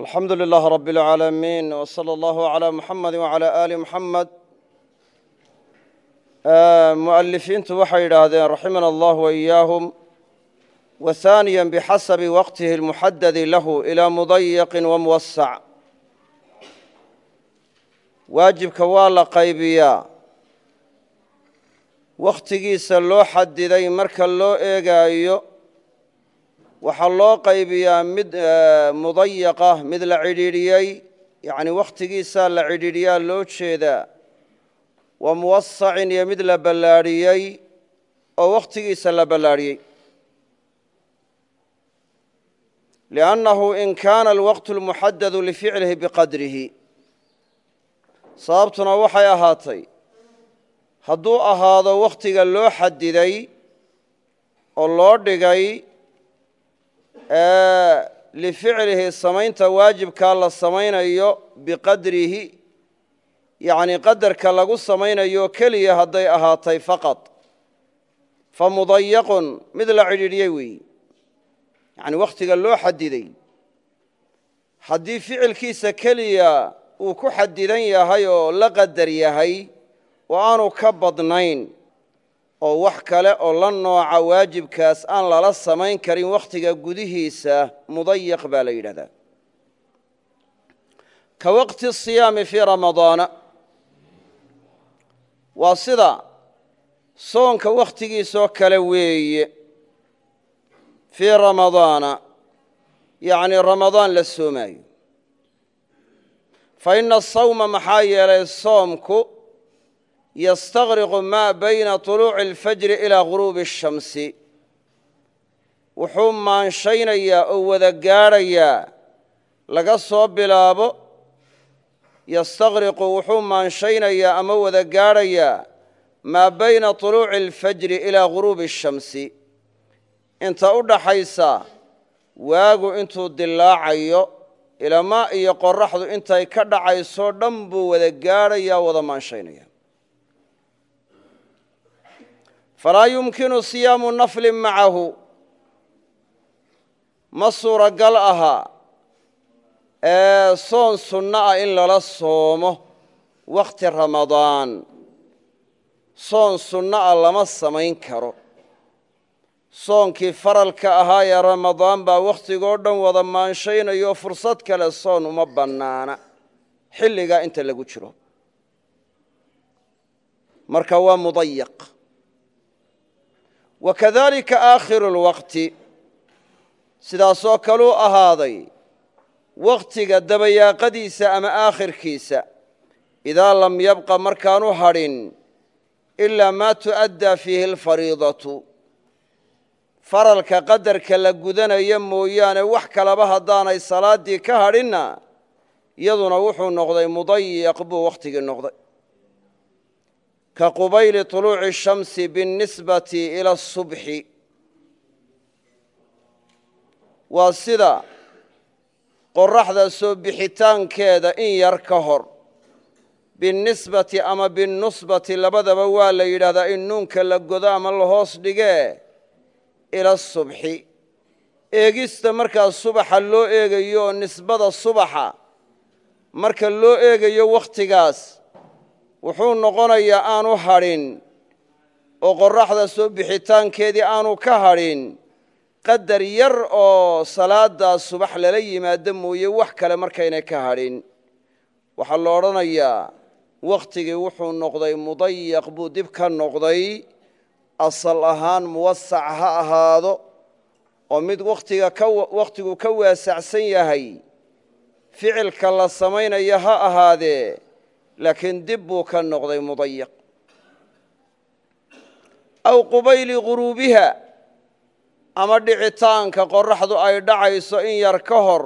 alxamdu lilaah rab اlcaalamiin w salى allahu عalى muxamadi wعalى ali muxamed mu'alifiintu waxay yidhaahdeen raximana allah waiyaahum wahaaniya bixasabi waqtihi اlmuxadadi lahu ilaa mudayiqin wamuwasac waajibka waa la qaybiyaa wakhtigiisa loo xadiday marka loo eegaayo waxaa loo qaybiyaa mid mudayaqa mid la cidhiidhiyey yacni wakhtigiisaa la cidhiidhiyaa loo jeedaa. Wa muwasacin iyo mid la ballaadhiyey oo wakhtigiisa la ballaadhiyey liannahu in kaana alwaqtu almuxadadu lificlihi biqadrihi. Sababtuna waxay ahaatay hadduu ahaado wakhtiga loo xadiday oo loo dhigay lificlihi samaynta waajibkaa la samaynayo biqadrihi yacni qadarka lagu samaynayo keliya hadday ahaatay faqad. Fa mudayaqun mid la cidhiidhiyey weeyi. Yacni wakhtiga loo xadiday haddii ficilkiisa keliya uu ku xadidan yahay oo la qadar yahay oo aanu ka badnayn oo wax kale oo la nooca waajibkaas aan lala samayn karin wakhtiga gudihiisa mudayaq baa la yidhahdaa. Ka waqti siyaami fii ramadaana waa sida soonka wakhtigiisoo kale weeye fii ramadaana yacni ramadaan la soomaayo. Fa ina asawma maxaa yeelay soomku yastaqriqu maa bayna tuluuci alfajri ilaa guruubi shamsi wuxuu maanshaynayaa oo wada gaadhayaa laga soo bilaabo yastaqriqu wuxuu maanshaynayaa ama wada gaadhayaa maa bayna tuluuci alfajri ilaa guruubi shamsi inta u dhaxaysa waagu intuu dilaacayo ilamaa iyo qoraxdu intay ka dhacayso dhan buu wada gaadhayaa wada maanshaynaya falaa yumkinu siyaamu naflin macahu. Ma suuragal aha ee soon sunno ah in lala soomo wakhti ramadaan. Soon sunno ah lama samayn karo. Soonkii faralka ahaa ee ramadaan baa wakhtigoo dhan wada maanshaynayoo fursad kale soon uma bannaana. Xilligaa inta lagu jiro. Marka waa mudayaq wakadalika aakhiru lwaqti sidaasoo kaluu ahaaday wakhtiga dabayaaqadiisa ama aakhirkiisa idaa lam yabqa markaanu hadhin ilaa maa tu'addaa fiihi alfariidatu faralka qadarka la gudanaya mooyaane wax kalaba haddaanay salaaddii ka hadhinna iyaduna wuxuu noqday mudayaq buu wakhtigii noqday ka qubayli طuluuci الshamsi biاnnisbati ila الsubxi waa sida qoraxda soo bixitaankeeda in yar ka hor biاnnisbati ama biاnnusbati labadaba waa la yidhaahdaa in nuunka la godo ama la hoos dhigee ila الsubxi eegista markaa subaxa loo eegayo oo nisbada subaxa marka loo eegayo wakhtigaas wuxuu noqonayaa aanu hadhin oo qorraxda soo bixitaankeedii aanu ka hadhin qadar yar oo salaaddaas subax lala yimaado mooye wax kale markaynay ka hadhin. Waxaa la odhanayaa wakhtigii wuxuu noqday mudayaq buu dib ka noqday asal ahaan muwasac ha ahaado oo mid wakhtigu ka waasacsan yahay ficilka la samaynaya ha ahaadee laakiin dib buu ka noqday mudayaq aw qubayli guruubiha ama dhicitaanka qoraxdu ay dhacayso in yar ka hor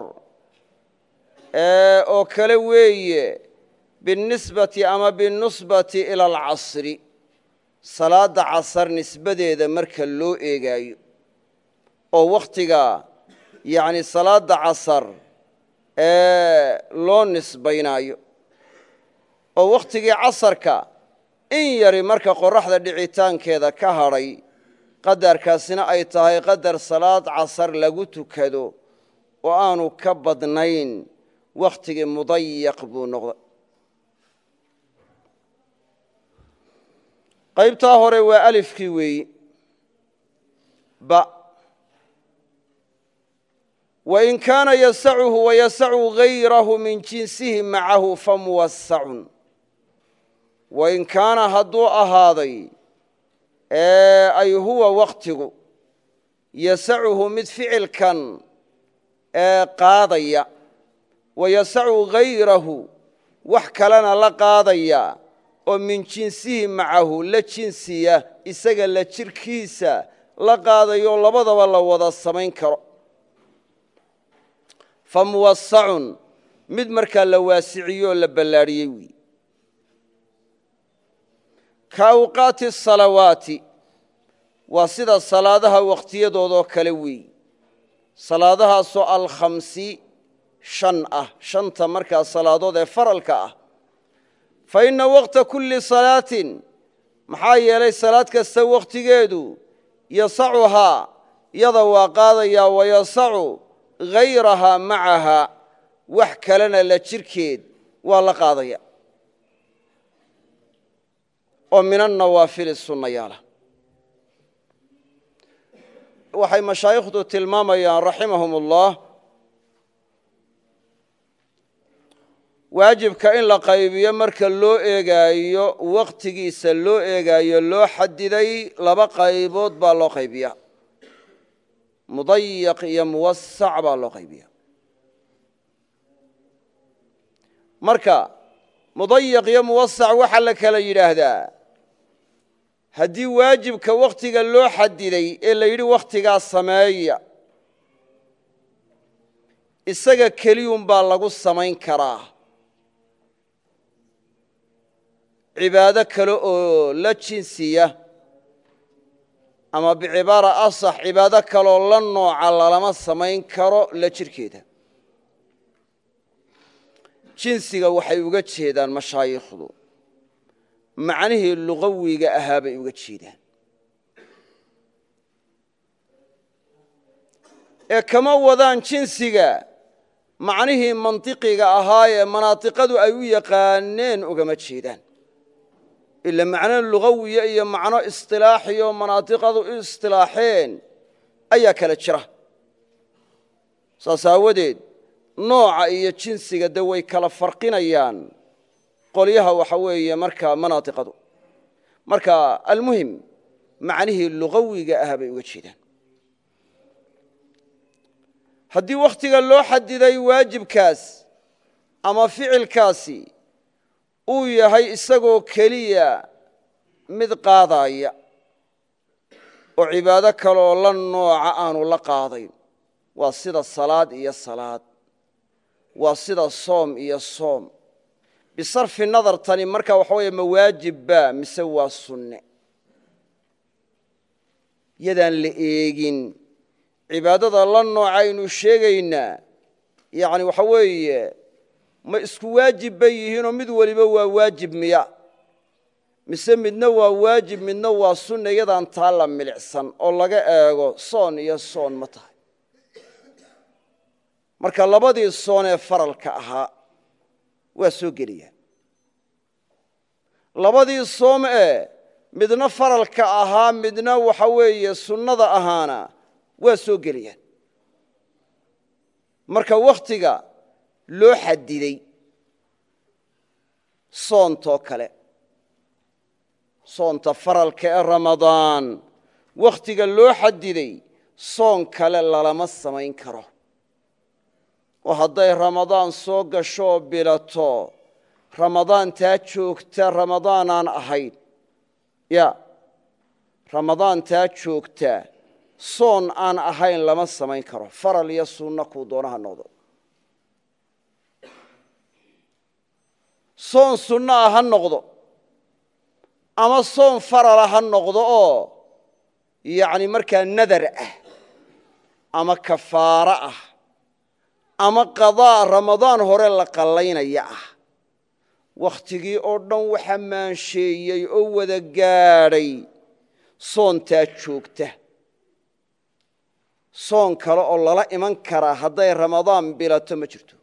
oo kale weeye biاnnisbati ama biاnnusbati ila alcasri salaadda casar nisbadeeda marka loo eegaayo oo wakhtiga yacni salaadda casar ee loo nisbaynaayo oo wakhtigii casarka in yari marka qoraxda dhicitaankeeda ka hadhay qadarkaasina ay tahay qadar salaad casar lagu tukado oo aanu ka badnayn wakhtigii mudayaq buu noqday. Qaybtaa hore waa alifkii weeyi ba. Wain kaana yasacuhu wayasacu gayrahu min jinsihi macahu famuwasacun wain kaana hadduu ahaaday ay huwa wakhtigu yasacuhu mid ficilkan qaadaya wayasacu gayrahu wax kalena la qaadaya oo min jinsihi macahu la jinsiya isaga la jirkiisa la qaadayo labadaba la wada samayn karo. Fa muwasacun mid markaa la waasiciyo oo la ballaadhiyey wy ka awqaati salawaati. Waa sida salaadaha wakhtiyadoodoo kale weey. Salaadahaasoo alkhamsi shan ah. Shanta markaa salaadood ee faralka ah. Fa inna waqta kulli salaatin maxaa yeelay salaad kasta wakhtigeedu yasacuhaa yada waa qaadayaa wayasacu hayrahaa macaha wax kalena la jirkeed waa la qaadaya oo min annawaafili sunnayaala. Waxay mashaayikhdu tilmaamayaan raximahum ullah waajibka in la qaybiyo marka loo eegaayo wakhtigiisa loo eegaayo loo xadiday laba qaybood baa loo qaybiya mudayaq iyo muwasac baa loo qaybiya marka mudayaq iyo muwasac waxaa la kala yidhaahdaa haddii waajibka wakhtiga loo xadiday ee la yidhi wakhtigaa sameeya isaga keliyunbaa lagu samayn karaa. Cibaado kale oo la jinsiya ama bicibaara asax cibaado kaleoo la nooca lalama samayn karo la jirhkeeda jinsiga waxay uga jeedaan mashaayikhdu macnihii luqawiga ahaa bay uga jeedaan. Ee kama wadaan jinsiga macnihii mantiqiga ahaa ee manaatiqadu ay u yaqaaneen ugama jeedaan. Ila macno lugawiya iyo macno isطilaaxiyo manaatiqadu u isطilaaxeen ayaa kala jira. Saas aawadeed nooca iyo jinsiga de way kala farqinayaan qolyaha waxa weeye markaa manaatiqadu. Marka almuhim macnihii lugawiga ah bay uga jeedaan. Haddii wakhtiga loo xadiday waajibkaas ama ficilkaasi uu yahay isagoo keliya mid qaadaya oo cibaado kaleoo la nooca aanu la qaadayn waa sida salaad iyo salaad waa sida soom iyo soom bisarfi nadar tani marka waxa weeye ma waajibba mise waa sunne. Yadaan la eegin. Cibaadada la noocaynu sheegaynaa yani waxa weeye ma isku waajib bay yihiinoo mid weliba waa waajib miya. Mise midna waa waajib midna waa sunna yadaan taa la milicsan oo laga eego soon iyo soon ma tahay. Marka labadii soon ee faralka ahaa waa soo gelaya labadii soom ee midna faralka ahaa midna waxa weeye sunnada ahaana waa soo gelayaan marka wakhtiga loo xadiday soontoo kale soonta faralka ee ramadaan wakhtiga loo xadiday soon kale lalama samayn karo oo hadday ramadaan soo gashooo bilato ramadaan taa joogta ramadaanaan ahayn. Ya ramadaan taa joogta soon aan ahayn lama samayn karo. Faral iyo sunno kuu doonaha noqdo. Soon sunno ah ha noqdo. Ama soon farala ha noqdo oo yacni markaa nadar ah ama kafaaro ah ama qadaa ramadaan hore la qallaynaya ah. Wakhtigii oo dhan waxa maansheeyey oo wada gaadhay. Soontaa joogta. Soon kale oo lala iman karaa hadday ramadaan bilato ma jirto.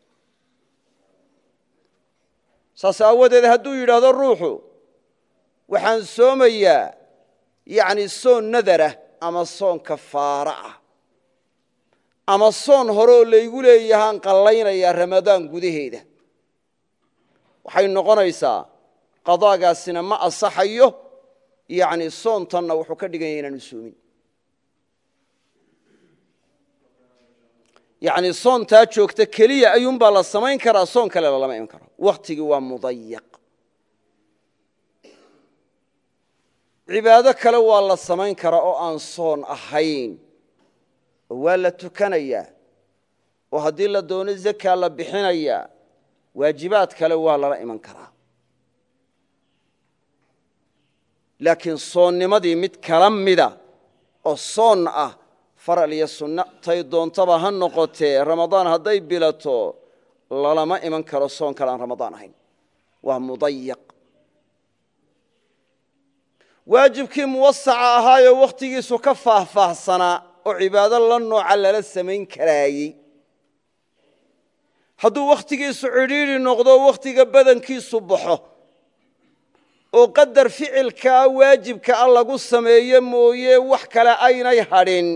Saas aawadeed hadduu yidhaahdo ruuxu waxaan soomayaa yacni soon nadarah ama soon kafaara ah ama soon hore oo laygu leeyahaan qallaynayaa ramadaan gudaheeda. Waxay noqonaysaa qadaagaasina ma asaxayo yacni soontanna wuxuu ka dhiganya inaanu soomin. Yacni soontaa joogta keliya ayuunbaa la samayn karaa soon kale lalama iman karo. Wakhtigii waa mudayaq cibaado kale waa la samayn karaa oo aan soon ahayn oo waa la tukanayaa oo haddii la doono zakaa la bixinayaa waajibaad kale waa lala iman karaa. Laakiin soonnimadii mid kala mida oo soon ah faral iyo sunno tay doontaba ha noqotee ramadaan hadday bilato lalama iman karo soon kale aan ramadaan ahayn. Waa mudayaq waajibkii muwasaca ahaayoo wakhtigiisu ka faahfaahsanaa oo cibaado la nooca lala samayn karaayey. Hadduu wakhtigiisu cidhiidri noqdo wakhtiga badankiisu baxo. Oo qadar ficilkaa waajibka a lagu sameeye mooye wax kale aynay hadhin.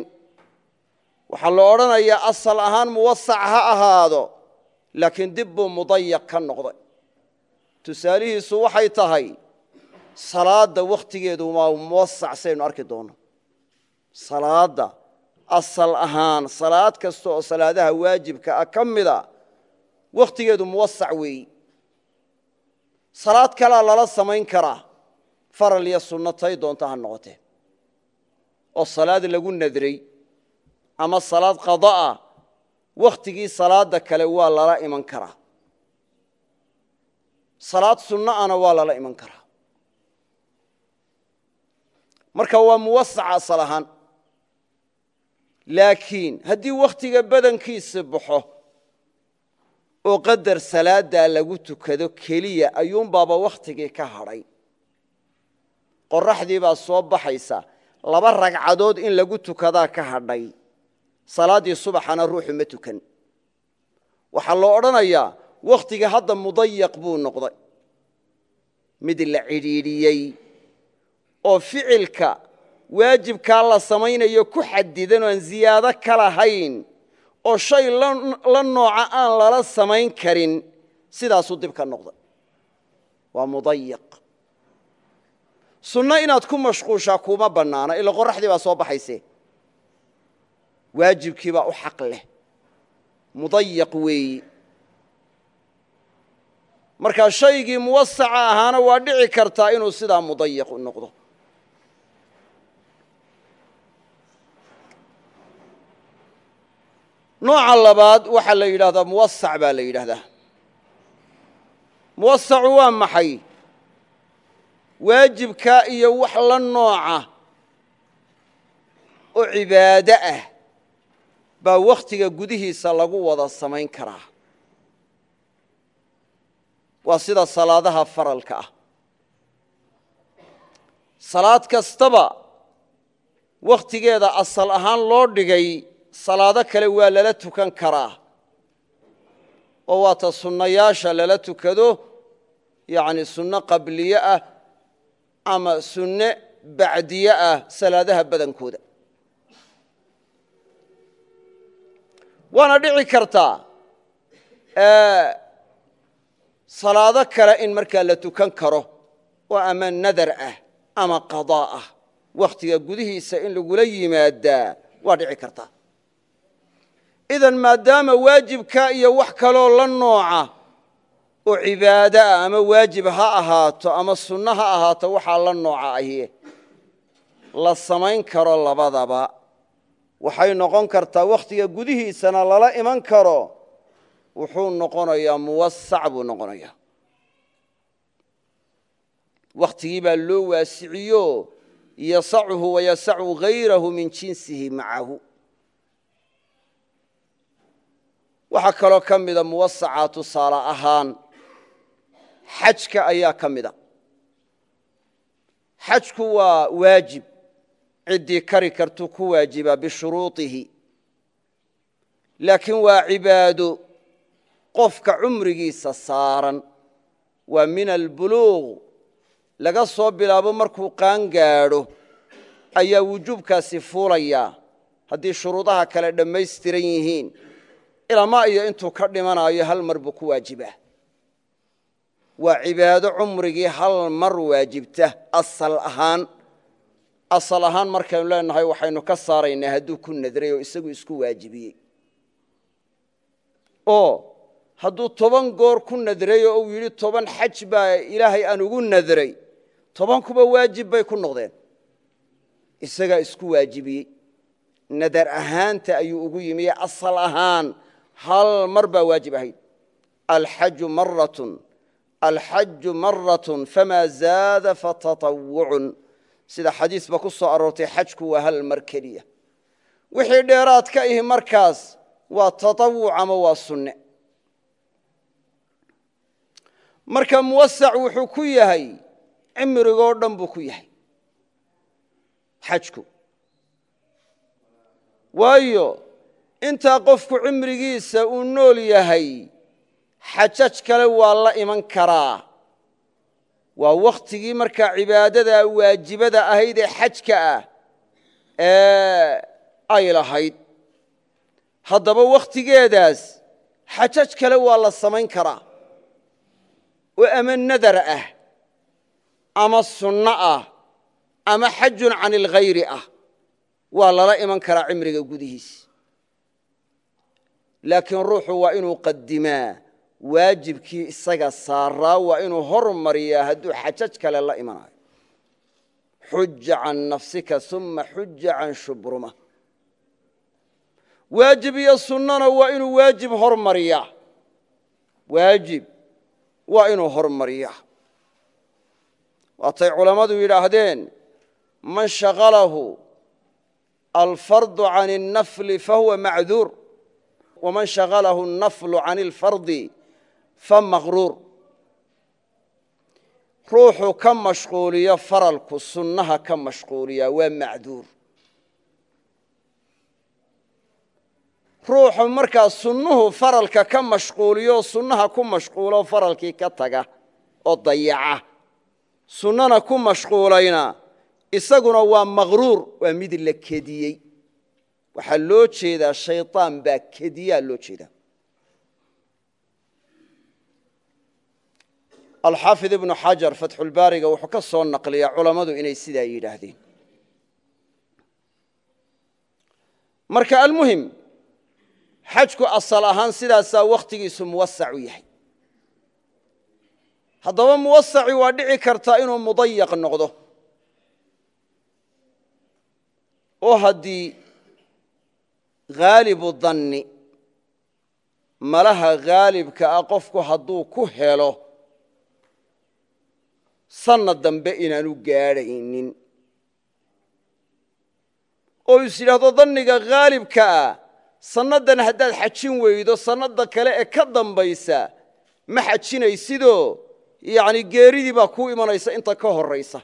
Waxaa la odhanayaa asal ahaan muwasac ha ahaado laakiin dib buu mudayaq ka noqday. Tusaalihiisu waxay tahay salaadda wakhtigeedu waa muwasac saynu arki doonno salaadda asal ahaan salaad kasta oo salaadaha waajibka ah ka mida wakhtigeedu muwasac weeyi salaad kalea lala samayn karaa faral iyo sunno tay doonta ha noqotee oo salaad lagu nadray ama salaad qada'a wakhtigii salaadda kale waa lala iman karaa salaad sunno ana waa lala iman karaa marka waa muwasaca asal ahaan laakiin haddii wakhtiga badankiisi baxo oo qadar salaaddaa lagu tukado keliya ayuunbaaba wakhtigii ka hadhay. Qoraxdii baa soo baxaysa. Laba ragcadood in lagu tukadaa ka hadhay. Salaaddii subaxana ruuxu ma tukan. Waxaa loo odhanayaa wakhtigii hadda mudayaq buu noqday. Mid la cidhiidhiyey oo ficilka waajibkaa la samaynayo ku xadidan oo aan ziyaado ka lahayn oo shay la nooca aan lala samayn karin sidaasuu dib ka noqday waa mudayaq sunno inaad ku mashquushaa kuma bannaana ila qoraxdii baa soo baxayse. Waajibkii baa u xaq leh. Mudayaq weeyi. Markaa shaygii muwasaca ahaana waa dhici kartaa inuu sidaa mudayaq u noqdo nooca labaad waxaa la yidhahdaa muwasac baa la yidhaahdaa. Muwasacu waa maxay? Waajibkaa iyo wax la nooca oo cibaado ah baa wakhtiga gudihiisa lagu wada samayn karaa. Waa sida salaadaha faralka ah. Salaad kastaba wakhtigeeda asal ahaan loo dhigay salaado kale waa lala tukan karaa. Oo waata sunnayaasha lala tukado yacni sunno qabliye ah ama sunne bacdiye ah salaadaha badankooda. Waana dhici kartaa salaado kale in markaa la tukan karo oo ama nadar ah ama qadaa ah. Wakhtiga gudihiisa in lagula yimaadaa waa dhici kartaa idan maadaama waajibka iyo wax kaloo la nooca oo cibaado ah ama waajib ha ahaato ama sunno ha ahaato waxaa la nooca ahi la samayn karo labadaba. Waxay noqon kartaa wakhtiga gudihiisana lala iman karo wuxuu noqonayaa muwasac buu noqonayaa. Wakhtigii baa loo waasiciyo yasachu wayasacu hayrahu min jinsihi macahu waxaa kaloo ka mida muwasaca tusaale ahaan xajka ayaa ka mida xajku waa waajib. Ciddii kari kartuu ku waajibaa bishuruuطihi laakiin waa cibaado qofka cumrigiisa saaran. Waa min albuluuq laga soo bilaabo markuu qaan gaadho ayaa wujuubkaasi fuulayaa. Haddii shuruudaha kale dhammaystiran yihiin ilama iyo intuu ka dhimanaayo hal mar buu ku waajibaa. Waa cibaado cumrigii hal mar waajibta asal ahaan. Asal ahaan markaynu leenahay waxaynu ka saaraynaa hadduu ku nadray oo isagu isku waajibiyey. Oo hadduu toban goor ku nadray oo uu yidhi toban xaj baa ilaahay aan ugu nadray tobankuba waajib bay ku noqdeen. Isagaa isku waajibiyey. Nadar ahaanta ayuu ugu yimi asal ahaan hal mar baa waajib ahayd. Alxaju maratun alxaju maratun famaa zaada fatatawucun sida xadiisba ku soo aroortay xajku waa hal mar keliya. Wixii dheeraad ka ihi markaas waa tatawuc ama waa sunne? Marka muwasac wuxuu ku yahay cimrigoo dhan buu ku yahay. Xajku. Waayo intaa qofku cimrigiisa uu nool yahay xajaj kale waa la iman karaa. Waa wakhtigii markaa cibaadada waajibada ahayd ee xajka ah ee ay lahayd. Haddaba wakhtigeedaas xajaj kale waa la samayn karaa. Oo ama nadar ah ama sunno ah ama xajun can ilkhayri ah waa lala iman karaa cimriga gudihiisa laakiin ruuxu waa inuu qadimaa waajibkii isaga saaraa waa inuu hormariyaa hadduu xajaj kale la imanayo xuja can nafsika uma xuja can shubruma. Waajib iyo sunnana waa inuu waajib hormariyaa. Waajib waa inuu hormariyaa. Waatay culammadu yidhaahdeen man shaqalahu alfardu can الnafli fahuwa macduur waman shaqalahu الnaflu can اlfardi famaqruur ruuxuu ka mashquuliyo faralku sunnaha ka mashquuliyaa waa macduur ruuxu markaa sunnuhu faralka ka mashquuliyo sunnaha ku mashquulo faralkii ka taga oo dayaca sunnana ku mashquulayna isaguna waa maqruur waa mid la kediyey waxaa loo jeedaa shayطaan baa kediyaa loo jeedaa. Alxaafid ibnu xajar fatxulbaariga wuxuu ka soo naqliyaa culammadu inay sidaa yidhaahdeen. Marka almuhim xajku asal ahaan sidaasaa wakhtigiisu muwasac u yahay. Haddaba muwasaci waa dhici kartaa inuu mudayaq noqdo. Oo haddii haalibu danni malaha haalibka ah qofku hadduu ku helo sanad dambe inaanu gaadhaynin. Oo is yidhaahdo danniga haalibka ah sannadan haddaad xajin weydo sannada kale ee ka dambaysa ma xajinaysidoo yacni geeridii baa kuu imanaysa inta ka horraysa.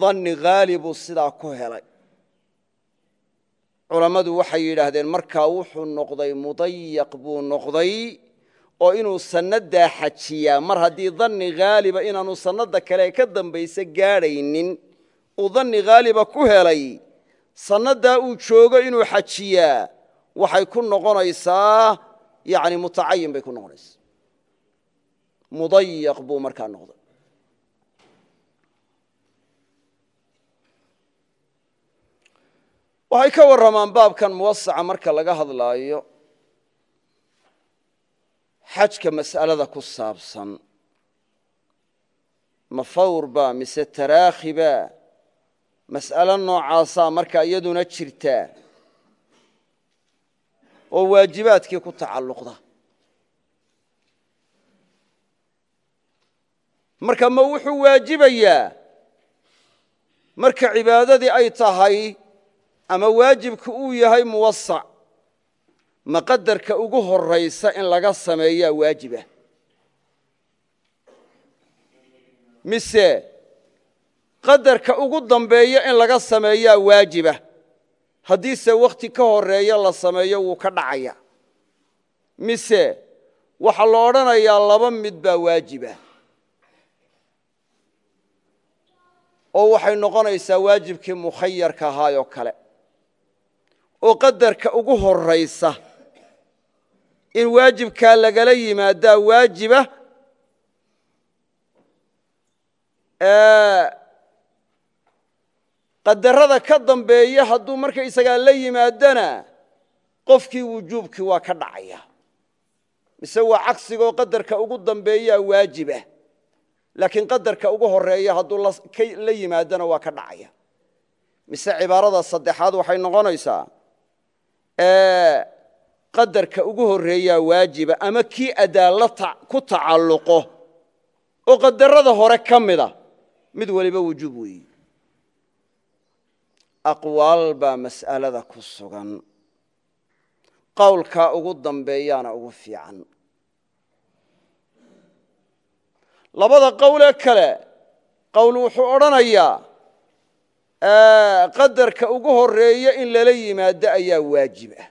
Danni haalibuu sidaa ku helay culammadu waxay yidhaahdeen markaa wuxuu noqday mudayaq buu noqday oo inuu sannadaa xajiyaa. Mar haddii danni haaliba inaanu sannada kale ka dambaysa gaadhaynin uu danni haaliba ku helay sannadaa uu joogo inuu xajiyaa waxay ku noqonaysaa yani mutacayin bay ku noqonaysaa. Mudayaq buu markaa noqday waxay ka warramaan baabkan muwasaca marka laga hadlaayo xajka mas'alada ku saabsan. Ma fawr baa mise taraakhi baa mas'alo noocaasaa marka iyaduna jirtaa oo waajibaadkii ku tacalluqda. Marka ma wuxuu waajibayaa? Marka cibaadadii ay tahay ama waajibka uu yahay muwasac ma qadarka ugu horaysa in laga sameeyaa waajibah mise qadarka ugu dambeeya in laga sameeyaa waajibah haddiise wakhti ka horreeya la sameeyo wuu ka dhacaya. Mise waxaa la odhanayaa laba mid baa waajibah oo waxay noqonaysaa waajibkii mukhayarka ahaayoo kale oo qadarka ugu horaysa in waajibkaa lagala yimaadaa waajiba qadarada ka dambeeya hadduu markaysagaa la yimaadana qofkii wujuubkii waa ka dhacaya. Mise waa cagsigoo qadarka ugu dambeeyaa waajibah laakiin qadarka ugu horreeya hadduu la yimaadana waa ka dhacaya. Mise cibaarada saddexaad waxay noqonaysaa qadarka ugu horeeyaa waajiba ama kii adaalla ku tacalluqo oo qadarada hore ka mida mid waliba wujuub weeyi. Aqwaal baa mas'alada ku sugan. Qowlkaa ugu dambeeyaana ugu fiican. Labada qowlee kale qowl wuxuu odhanayaa qadarka ugu horreeya in lala yimaado ayaa waajib ah.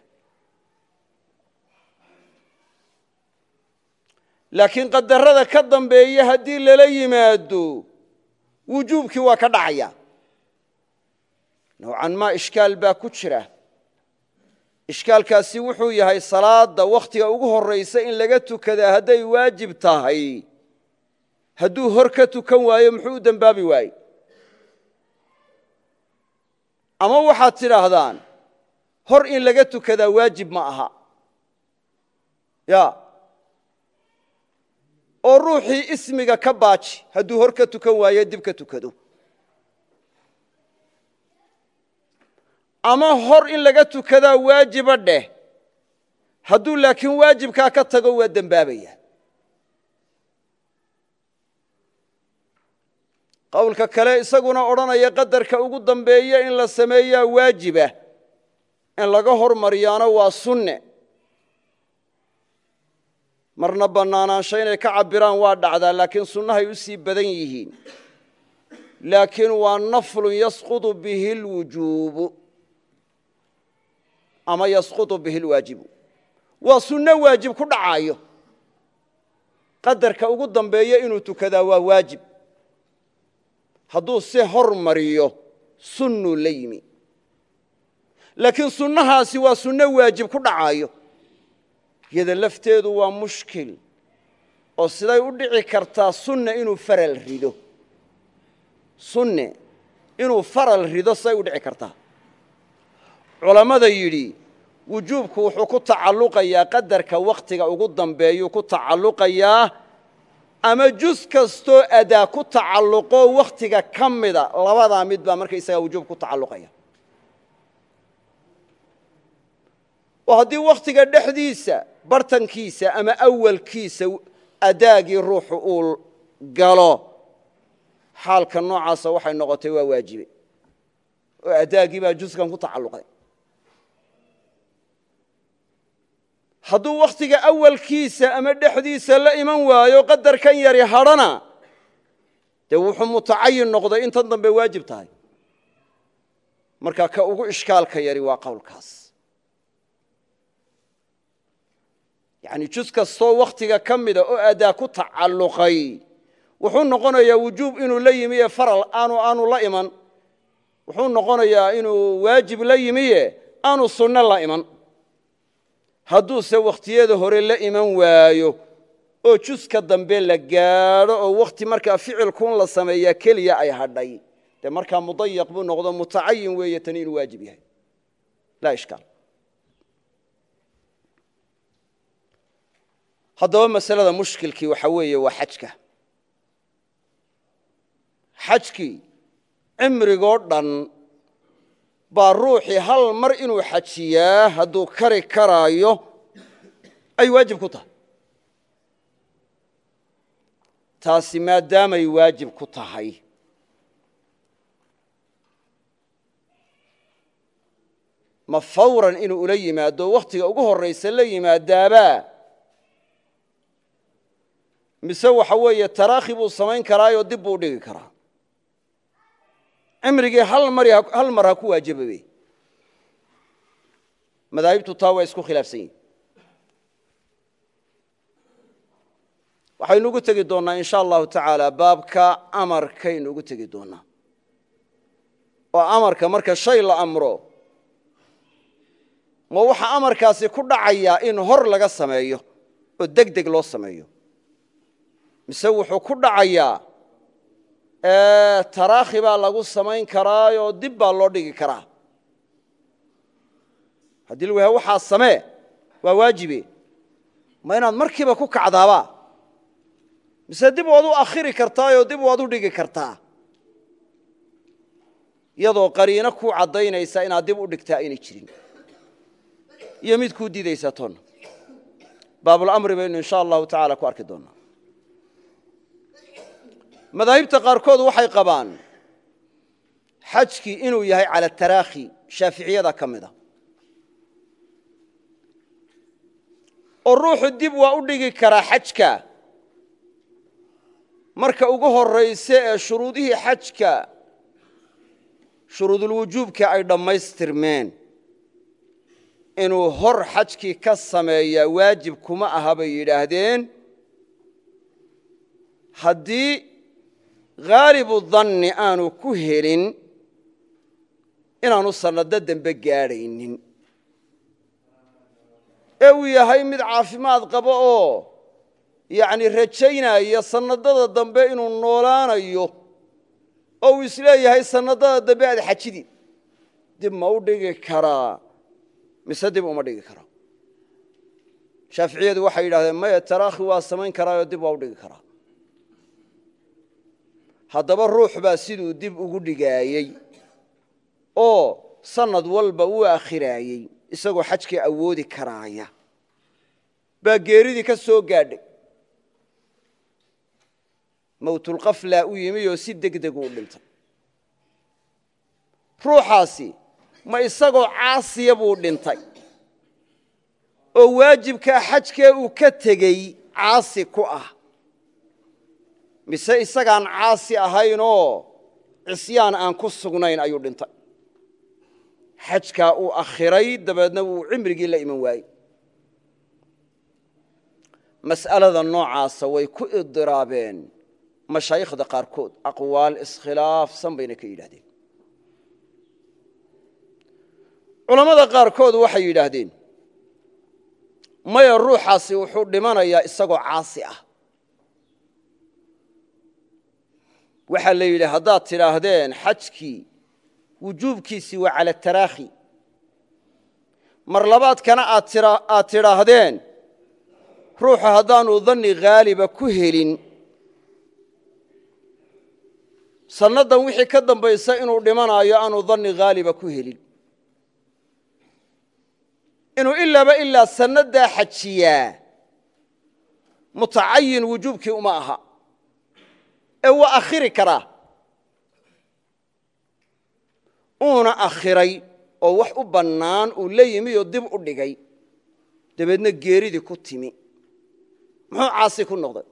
Laakiin qadarada ka dambeeya haddii lala yimaado wujuubkii waa ka dhacaya. Nowcan maa ishkaal baa ku jira. Ishkaalkaasi wuxuu yahay salaada wakhtiga ugu horaysa in laga tukadaa hadday waajib tahay. Hadduu hor ka tukan waayo muxuu u dembaabi waaye ama waxaad tidhaahdaan hor in laga tukadaa waajib ma aha. Ya. Oo ruuxii ismiga ka baaji hadduu hor ka tukan waayo dib ka tukado ama hor in laga tukadaa waajiba dheh hadduu laakiin waajibkaa ka tago waa dembaabaya qowlka kale isaguna odhanaya qadarka ugu dambeeya in la sameeyaa waajiba in laga hormariyaana waa sunne. Marna bannaanaansho inay ka cabbiraan waa dhacdaa laakiin sunnahay u sii badan yihiin. Laakiin waa naflun yasqudu bihi lwujuubu ama yasqudu bihi lwaajibu waa sunno waajib ku dhacaayo. Qadarka ugu dambeeya inuu tukadaa waa waajib hadduu si hor mariyo sunnuu la yimi laakiin sunnahaasi waa sunno waajib ku dhacaayo. Yada lafteedu waa mushkil oo siday u dhici kartaa sunne inuu faral rido. Sunne inuu faral rido siday u dhici kartaa. Culammada yidhi wujuubku wuxuu ku tacalluqayaa qadarka wakhtiga ugu dambeeyuu ku tacalluqayaa ama jus kastoo adaa ku tacalluqo wakhtiga ka mida labadaa mid baa markaysagaa wujuub ku tacalluqaya. Oo haddii wakhtiga dhexdiisa bartankiisa ama awalkiisa adaagii ruuxu uu galo xaalka noocaasa waxay noqotay waa waajibe oo adaagii baa juskan ku tacalluqay hadduu wakhtiga awalkiisa ama dhexdiisa la iman waayo qadarkan yari hadhana dee wuxuu mutacayin noqday. Intan dambe waajib tahay. Marka ka ugu ishkaalka yari waa qowlkaas. Yani jus kastoo wakhtiga ka mida oo adaa ku tacalluqay wuxuu noqonayaa wujuub inuu la yimiye faral aanu aanu la iman. Wuxuu noqonayaa inuu waajib la yimiye aanu sunno la iman hadduuse wakhtiyada hore la iman waayo oo juska dambe la gaadho oo wakhti markaa ficilkuun la sameeyaa keliya ay hadhay. Dee markaa mudayaq buu noqdo mutacayin weeye tani inuu waajib yahay. Laa ishkaal. Haddaba masalada mushkilkii waxa weeye waa xajka. Xajkii cimrigoo dhan baa ruuxii hal mar inuu xajiyaa hadduu kari karaayo ay waajib ku tahay. Taasi maadaamay waajib ku tahay. Ma fawran inuu ula yimaado wakhtiga ugu horraysa la yimaadaabaa mise waxa weeye taraakhi buu samayn karaayoo dib buu dhigi karaa cimrigii hal mar ha ku waajibabe madaahibtu taa waa isku khilaafsan yihiin waxaynu ugu tegi doonnaa in sha allahu tacaala baabka amarkaynu ugu tegi doonnaa. Oo amarka marka shay la amro ma waxa amarkaasi ku dhacayaa in hor laga sameeyo oo deg deg loo sameeyo. Mise wuxuu ku dhacayaa taraakhi baa lagu samayn karaayoo dib baa loo dhigi karaa. Haddii lagu yahay waxaa samee waa waajibe. Ma inaad markiiba ku kacdaaba. Mise dib waad u akhiri kartaayoo dib waad dhigi kartaa. Iyadoo qariino kuu caddaynaysa inaad dib u dhigtaa aynay jirin. Iyo mid kuu diidaysa toonna baabulamri baynu insha allahu tacaala ku arki doonnaa madaahibta qaarkood waxay qabaan xajkii inuu yahay cala taraakhi shaaficiyada ka mida. Oo ruuxu dib waa u dhigi karaa xajka. Marka ugu horrayse ee shuruudihii xajka shuruudulwujuubka ay dhammaystirmeen. Inuu hor xajkii ka sameeyaa waajib kuma aha bay yidhaahdeen. Haddii haalibu danni aanu ku helin inaanu sannado dembe gaadhaynin. Ee uu yahay mid caafimaad qabo oo yacni rajaynaya sannadada dambe inuu noolaanayo oo uu is leeyahay sannadada dambe aad xajidid dib ma u dhigi karaa mise dib uma dhigi karo shaaficiyadu waxay yidhahdeen maya taraakhi waa samayn karaayoo dib waa u dhigi karaa haddaba ruux baa siduu dib ugu dhigaayey oo sannad walba u akhiraayey isagoo xajkii awoodi karaaya. Baa geeridii ka soo gaadhay. Mawtulqaflaa u yimi oo si deg degu u dhintay. Ruuxaasi ma isagoo caasiya buu dhintay oo waajibkaa xajkee uu ka tegey caasi ku ah mise isagaan caasi ahaynoo cisyaan aan ku sugnayn ayuu dhintay. Xajkaa uu akhiray dabeedna wuu cimrigii la iman waayey. Mas'alada noocaasa way ku idiraabeen mashaayikhda qaarkood. Aqwaal iskhilaafsan bayna ka yidhahdeen culammada qaarkood waxay yidhaahdeen maya ruuxaasi wuxuu dhimanayaa isagoo caasi ah waxaa la yidhi haddaad tidhaahdeen xajkii wujuubkiisii waa cala taraakhi mar labaadkana aad tidhaahdeen ruuxu haddaanu danni haaliba ku helin. Sannadan wixii ka dambaysa inuu dhimanaayo aanu danni haaliba ku helin. Inuu ilaaba ilaa sannadaa xajiyaa mutacayin wujuubkii uma aha ee waa akhiri karaa uuna akhiray oo wax u bannaan uu la yimi oo dib u dhigay dabeedna geeridii ku timi. Muxuu caasi ku noqday?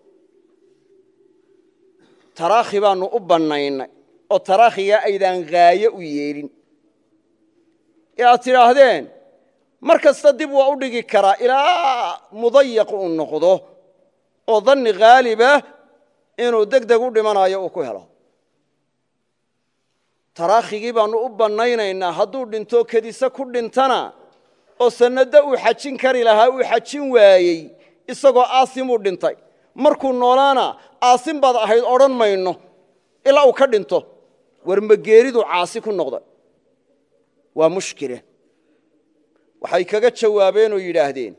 Taraakhi baannu u bannaynay oo taraakhigaa aydaan haaye u yeelin. Ee aad tidhaahdeen mar kasta dib waa u dhigi karaa ilaa mudayaq uu noqdo oo danni haaliba inuu deg deg u dhimanayo uu ku helo. Taraakhigii baannu u bannaynaynaa hadduu dhinto kedise ku dhintana oo sannado uu xajin kari lahaa uu xajin waayey isagoo aasimuu dhintay. Markuu noolaana aasim baad ahayd odhan mayno ilaa uu ka dhinto. War mageeridu caasi ku noqday waa mushkile. Waxay kaga jawaabeen oo yidhaahdeen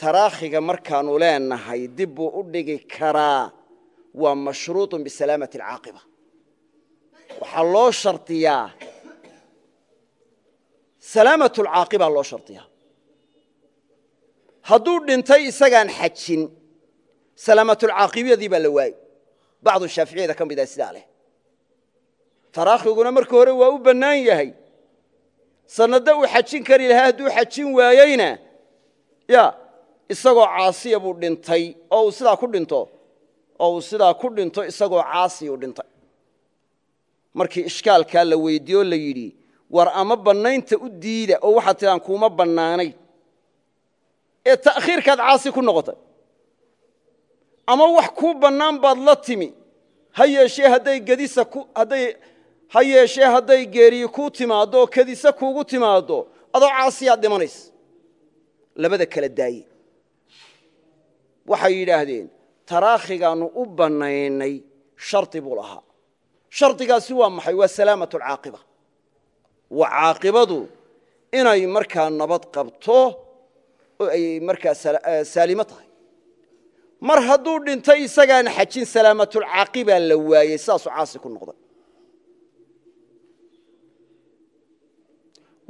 taraakhiga markaannu leenahay dib buu u dhigi karaa waa mashruuطun bisalaamati alcaaqiba. Waxaa loo shardiyaa salaamatu alcaaqibaa loo shardiyaa hadduu dhintay isagaan xajin salaamatulcaaqibiyadii baa la waayey. Bacdu shaaficiyada ka mid ah sidaa leh. Taraakhiguna marka hore waa u bannaan yahay. Sannado uu xajin kari lahaa hadduu xajin waayeyna ya isagoo caasiya buu dhintay oo uu sidaa ku dhinto oo uu sidaa ku dhinto isagoo caasiyu dhintay. Markii ishkaalkaa la weyddiiye oo la yidhi war ama bannaynta u diida oo waxaad tidhaan kuuma bannaanayn. Ee ta'khiirkaad caasi ku noqotay. Ama wax kuu bannaan baad la timi. Ha yeeshee hadday gedisa hadday ha yeeshee hadday geeriyi kuu timaaddo oo kadise kuugu timaaddo adoo caasiyaad dhimanaysa. Labada kala daaye. Waxay yidhaahdeen taraakhigaannu u bannaynay shardi buu lahaa. Shardigaasi waa maxay? Waa salaamatu alcaaqiba waa caaqibadu inay markaa nabad qabto oo ay markaa saalimo tahay. Mar hadduu dhintay isagaan xajin salaamatulcaaqibaa la waayey sidaasuu caasi ku noqday.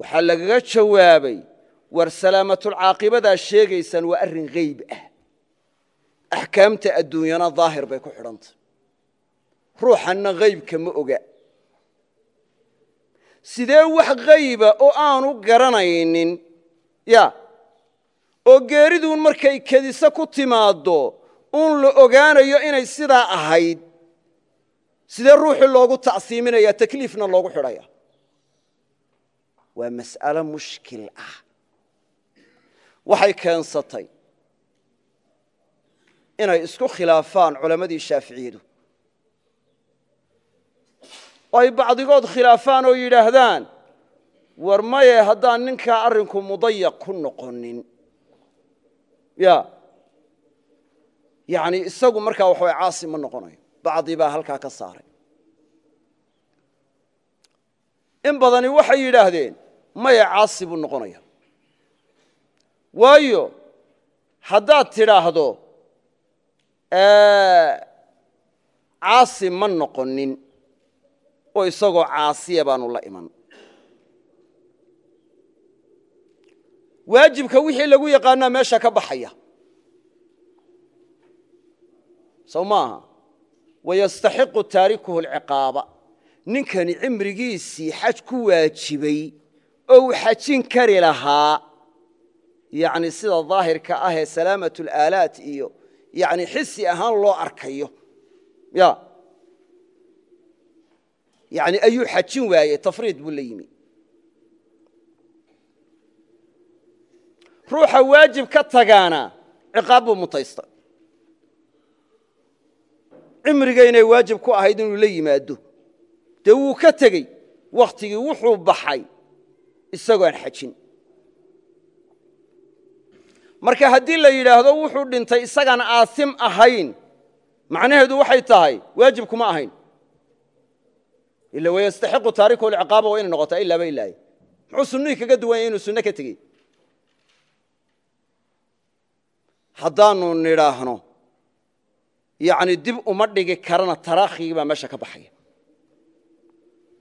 Waxaa lagaga jawaabay war salaamatulcaaqibadaa sheegaysaan waa arrin hayb ah axkaamta adduunyana daahir bay ku xidhantay ruuxanna haybka ma oga. Sidee wax hayba oo aanu garanaynin? Ya oo geeriduun markay kedise ku timaaddo uun la ogaanayo inay sidaa ahayd. Sidee ruuxii loogu tacsiiminaya takliifna loogu xidhaya? Waa mas'alo mushkil ah. Waxay keensatay inay isku khilaafaan culammadii shaaficiyadu. Oo ay bacdigood khilaafaan oo yidhaahdaan war maye haddaan ninkaa arrinku mudayaq ku noqonin. Ya. Yani isagu markaa waxaway caasi ma noqonayo bacdi baa halkaa ka saaray. In badani waxay yidhaahdeen maya caasi buu noqonaya waayo haddaad tidhaahdo caasi ma noqonin oo isagoo caasiya baanu la iman. Waajibka wixii lagu yaqaanaa meesha ka baxaya. Sow maaha wayastaxiqu taarikuhu alciqaaba. Ninkani cimrigiisii xaj ku waajibay oo uu xajin kari lahaa yani sida daahirka ah ee salaamat alaalaat iyo yani xisi ahaan loo arkayo. Ya. Yani ayuu xajin waayey tafriid buu la yimi. Ruuxa waajib ka tagaana ciqaab buu mutaysta cimriga inay waajib ku ahayd inuu la yimaado. Dee wuu ka tegey wakhtigii wuxuu baxay isagoon xajin marka haddii la yidhaahdo wuxuu dhintay isagaan aasim ahayn macnaheedu waxay tahay waajib kuma ahayn. Ila wayastaxiqu taarikuhu lciqaaba waa inay noqotaa ilaaba ilaaye muxuu sunnihii kaga duwan yahy inuu sunno ka tegey? Haddaanu nidhaahno yani dib uma dhigi karana taraakhigii baa meesha ka baxaya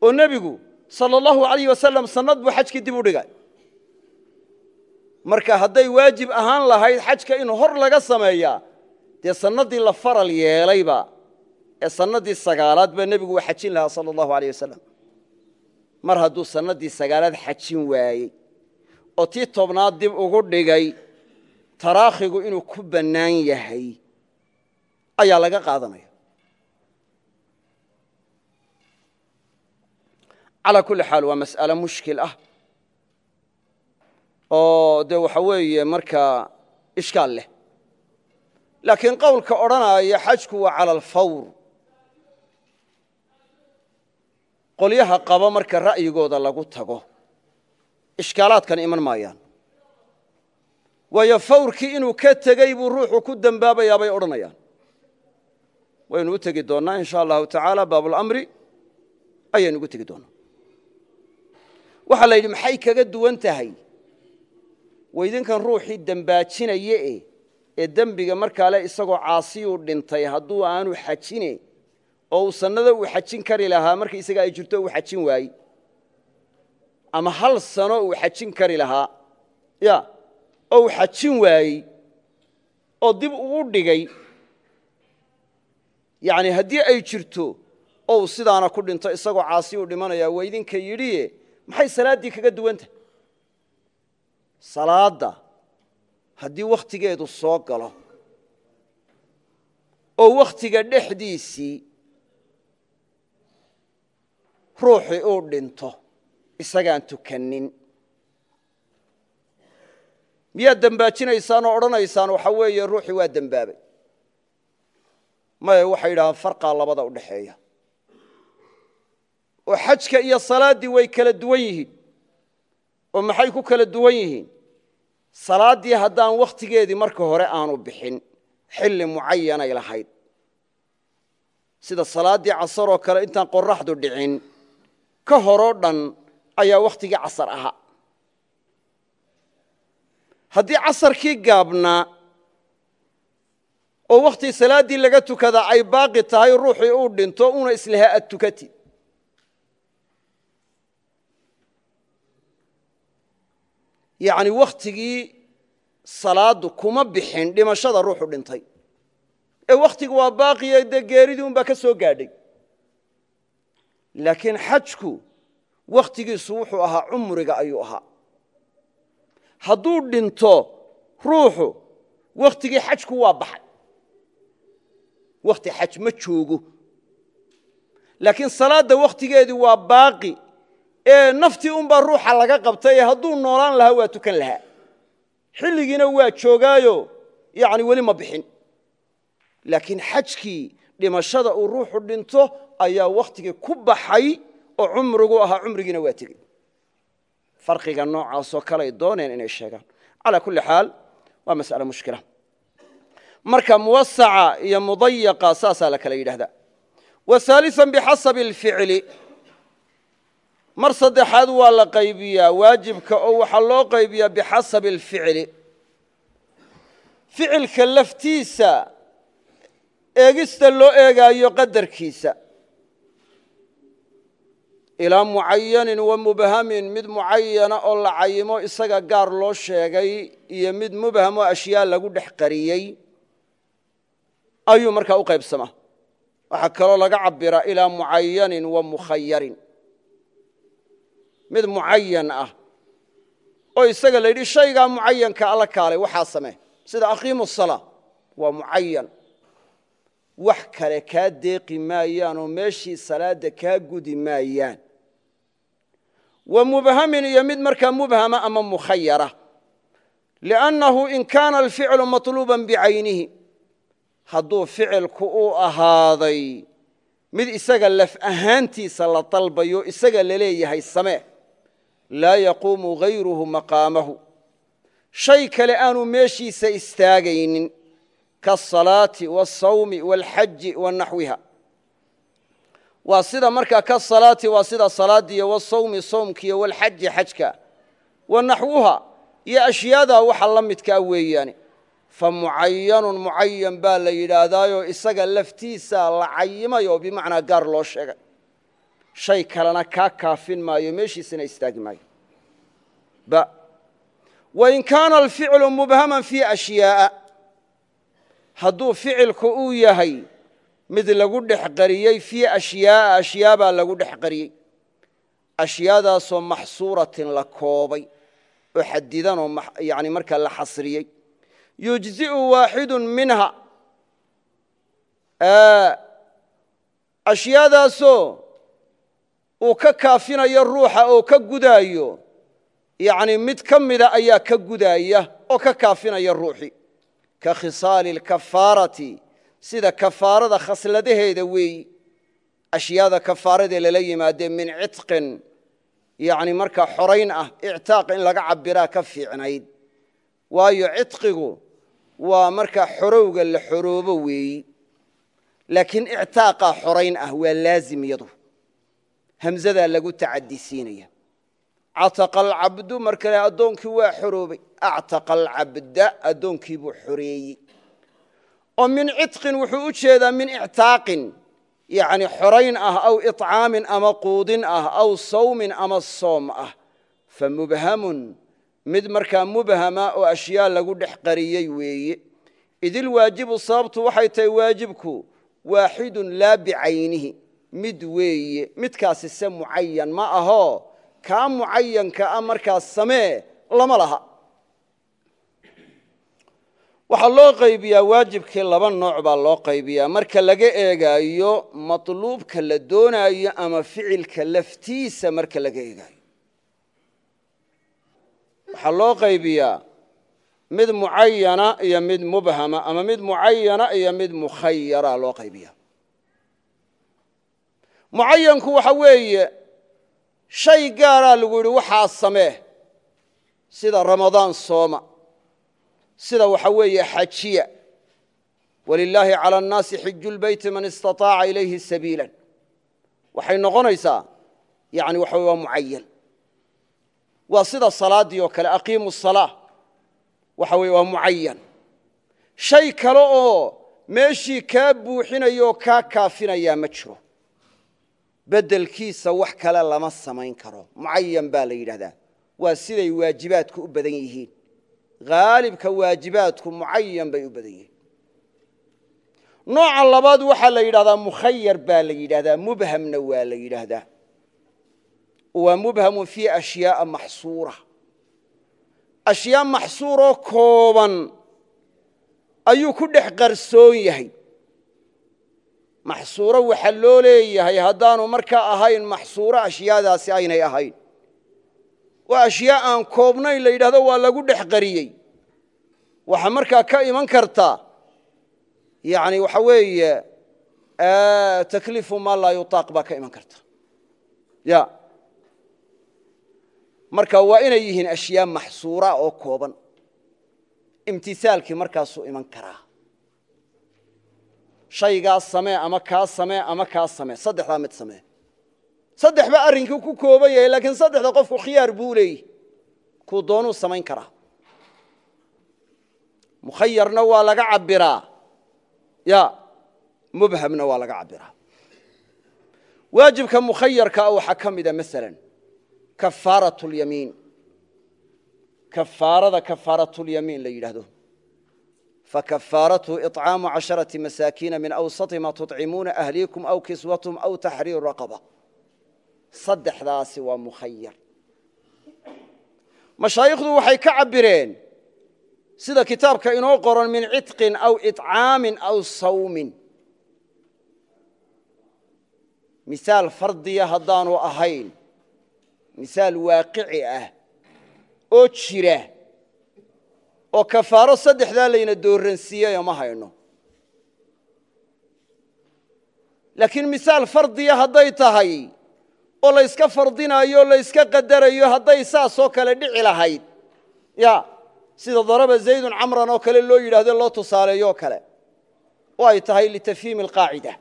oo nebigu sal allahu alayh wasalam sannad buu xajkii dib u dhigay marka hadday waajib ahaan lahayd xajka in hor laga sameeyaa dee sannaddii la faral yeelayba ee sannaddii sagaalaad baa nebigu waa xajin lahaa sala allahu aleyh wasalam mar hadduu sannaddii sagaalaad xajin waayey oo tii tobnaad dib ugu dhigay taraakhigu inuu ku bannaan yahay ayaa laga qaadanaya. Calaa kulli xaal waa mas'ale mushkil ah oo dee waxa weeye markaa ishkaal leh. Laakiin qowlka odhanaya xajku waa cala alfawr. Qolyaha qaba marka ra'yigooda lagu tago. Ishkaalaadkan iman maayaan. Waayo fawrkii inuu ka tegey buu ruuxu ku dembaabayaa bay waynu u tegi doonnaa in sha allahu tacaala baabulamri ayaynu ugu tegi doonnaa. Waxaa la yidhi maxay kaga duwan tahay waydinkan ruuxii dembaajinaye e ee dembiga markaa le isagoo caasiyuu dhintay hadduu aanu xajine oo uu sannada uu xajin kari lahaa marka isaga ay jirto uu xajin waaye ama hal sano uu xajin kari lahaa. Ya oo uu xajin waayey oo dib uu dhigay. Yani haddii ay jirto oo uu sidaana ku dhinto isagoo caasi uu dhimanaya waa idinka yidhiye maxay salaaddii kaga duwan tahay salaadda haddii wakhtigeedu soo galo oo wakhtiga dhexdiisii ruuxii uu dhinto isagaan tukannin. Miyaad dembaajinaysaan oo odhanaysaan waxa weeye ruuxii waa dembaabay maya waxay yidhahdaan farqaa labada u dhexeeya. Oo xajka iyo salaaddii way kala duwan yihiin oo maxay ku kala duwan yihiin? Salaaddii haddaan wakhtigeedii marka hore aanu bixin xilli mucayanay lahayd. Sida salaaddii casaroo kale intaan qoraxdu dhicin ka horoo dhan ayaa wakhtigii casar ahaa. Haddii casarkii gaabnaa oo wakhtii salaaddii laga tukadaa ay baaqi tahay ruuxii uu dhinto una islahaa ad tukati yacni wakhtigii salaaddu kuma bixin dhimashada ruuxu dhintay. Ee wakhtigu waa baaqiyo dee geeridii un baa ka soo gaadhay. Laakiin xajku wakhtigiisu wuxuu ahaa cumriga ayuu ahaa. Hadduu dhinto ruuxu wakhtigii xajku waa baxay. Wakhti xaj ma joogo. Laakiin salaadda wakhtigeedii waa baaqi naftii unbaa ruuxa laga qabtay hadduu noolaan lahaa waa tukan lahaa. Xilligiina waa joogaayo yani weli ma bixin. Laakiin xajkii dhimashada uu ruuxu dhinto ayaa wakhtigii ku baxay oo cumrigu ahaa cumrigiina waa tegey. Farqiga noocaasoo kaley dooneen inay sheegaan. Calaa kulli xaal waa mas'ale mushkila. Marka muwasaca iyo mudayaqa saasaa la kala yidhahdaa wa bixasabi alficli mar saddexaad waa la qaybiyaa waajibka oo waxaa loo qaybiyaa bixasabi alficli. Ficilka laftiisa eegista loo eegaayo qadarkiisa. Ilaa mucayanin wa mubhamin mid mucayana oo la cayimo isaga gaar loo sheegay iyo mid mubham oo ashyaa lagu dhex qariyey. Ayuu markaa u qaybsamaa. Waxaa kaloo laga cabiraa ilaa mucayanin wa mukhayarin mid mucayan ah oo isaga la yidhi shaygaa mucayanka alla kaalay waxaa samee. Sida aqiimu salaa waa mucayan wax kale kaa deeqi maayaan oo meeshii salaadda kaa gudi maayaan. Wa mubhamin iyo mid markaa mubhama ama mukhayara liannahu in kaana alficlu maطluuban bicaynihi. Hadduu ficilku u ahaaday mid isaga laf ahaantiisa la dalbayo isaga la leeyahay samee laa yaquumu gayruhu maqaamahu. Shay kale aanu meeshiisa istaagaynin kaasalaati waasawmi waalxaji wa naxwiha. Waa sida markaa kasalaati waa sida salaadiiyo wasawmi sowmkiiyo walxaji xajka wa iyo ashyaadaa waxa la midkaa weeyaane fa mucayanun mucayan baa la yidhaahdaayo isaga laftiisa la cayimay oo bimacnaa gaar loo sheegay shay kalena kaa kaafin maayo meeshiisana istaagi maayo. Wain kaana alficlu mubhaman fii ashyaa'a hadduu ficilku uu yahay mid lagu dhex qariyey fii ashyaa'a ashyaabaa lagu dhex qariyey. Ashyaadaasoo maxsuuratin la koobay oo xadidan oo yani markaa la xasriyey. Yujzi'u waaxidu minha. Ashyaadaasoo uu ka kaafinayo ruuxa oo ka gudaayo yani mid ka mida ayaa ka gudaaya oo ka kaafinaya ruuxii ka khisaali alkafaarati sida kafaarada khasladaheeda weeyi ashyaada kafaaradae lala yimaadee min cidqin yani markaa xorayn ah ictaaq in laga cabiraa ka fiicnayd. Waayo cidqigu waa markaa xorowga la xoroobo weeyi laakiin ictaaqaa xorayn ah waa laazim yadu hamzadaa lagu tacadisiinaya. Cataqa alcabdu mar kale addoonkii waa xoroobay actaqa alcabda addoonkii buu xoreeyey oo min cidqin wuxuu u jeedaa min ictaaqin yani xorayn ah aw iطcaamin ama quudin ah aw sawmin ama soom ah. Fa mubhamun mid markaa mubhama oo ashyaa lagu dhex qariyey weeye. Idilwaajibu sababtu waxay tahay waajibku waaxidun laa bicaynihi mid weeye midkaasi se mucayan ma aho kaa mucayanka a markaas samee lama laha. Waxaa loo qaybiyaa waajibkii laba nooc baa loo qaybiyaa. Marka laga eegaayo maطluubka la doonaayo ama ficilka laftiisa marka laga eegaayo. Waxaa loo qaybiyaa mid mucayana iyo mid mubhama ama mid mucayana iyo mid mukhayara loo qaybiya mucayanku waxa weeye shay gaaraa lagu yidhi waxaa samee sida ramadaan sooma sida waxa weeye xajiya walilaahi calى اnnaasi xiju lbeyti man istaطaaca ilayhi sabiila waxay noqonaysaa yani waxa waa mucayan waa sida salaaddii oo kale aqiimu الsalaa waxa weye waa mucayan shay kale oo meeshii kaa buuxinaya oo kaa kaafinayaa ma jiro beddelkiisa wax kale lama samayn karo. Mucayan baa la yidhahdaa. Waa siday waajibaadku u badan yihiin. Haalibka waajibaadku mucayan bay u badan yihiin. Nooca labaad waxaa la yidhahdaa mukhayar baa la yidhahdaa. Mubhamna waa la yidhaahdaa waa mubhamu fii ashyaaa maxsuura. Ashyaa maxsuuroo kooban ayuu ku dhex qarsoon yahay maxsuuro waxa loo leeyahay haddaanu markaa ahayn maxsuuro ashyaadaasi aynay ahayn. Waa ashyaa aan koobnayn la yidhahdo waa lagu dhex qariyey. Waxa markaa ka iman karta yani waxa weeye takliifu maa laa yutaaq baa ka iman karta. Ya. Marka waa inay yihiin ashyaa maxsuura oo kooban. Imtisaalkii markaasuu iman karaa shaygaa samee ama kaa samee ama kaa samee saddexdaa mid samee saddex baa arrinkii ku kooban yahay laakiin saddexda qofku khiyaar buu leeyahy kuu doonuu samayn karaa mukhayarna waa laga cabbiraa ya mubhamna waa laga cabbiraa waajibka mukhayarkaa waxaa ka mida maala kafaaraة اlyamiin kafaarada kafaaraةulyamiin la yidhaahdo fakafaaratuhu icaamu casharati masaakiina min awsati ma tucimuuna ahliikum aw kiswatum aw taxriiru raqaba saddexdaasi waa mukhayar mashaayikhdu waxay ka cabireen sida kitaabka inoo qoran min cidqin aw icaamin aw sawmin misaal fardiya haddaanu ahayn misaal waaqici ah oo jira oo kafaaro saddexdaa layna dooransiiyeyo ma hayno. Laakiin misaal fardiya hadday tahay oo layska fardinaayo o layska qadarayo hadday saasoo kale dhici lahayd. Ya sida daraba zaydun camran oo kale loo yidhahdo loo tusaaleeyo oo kale. Oo ay tahay litafhiimi alqaacida.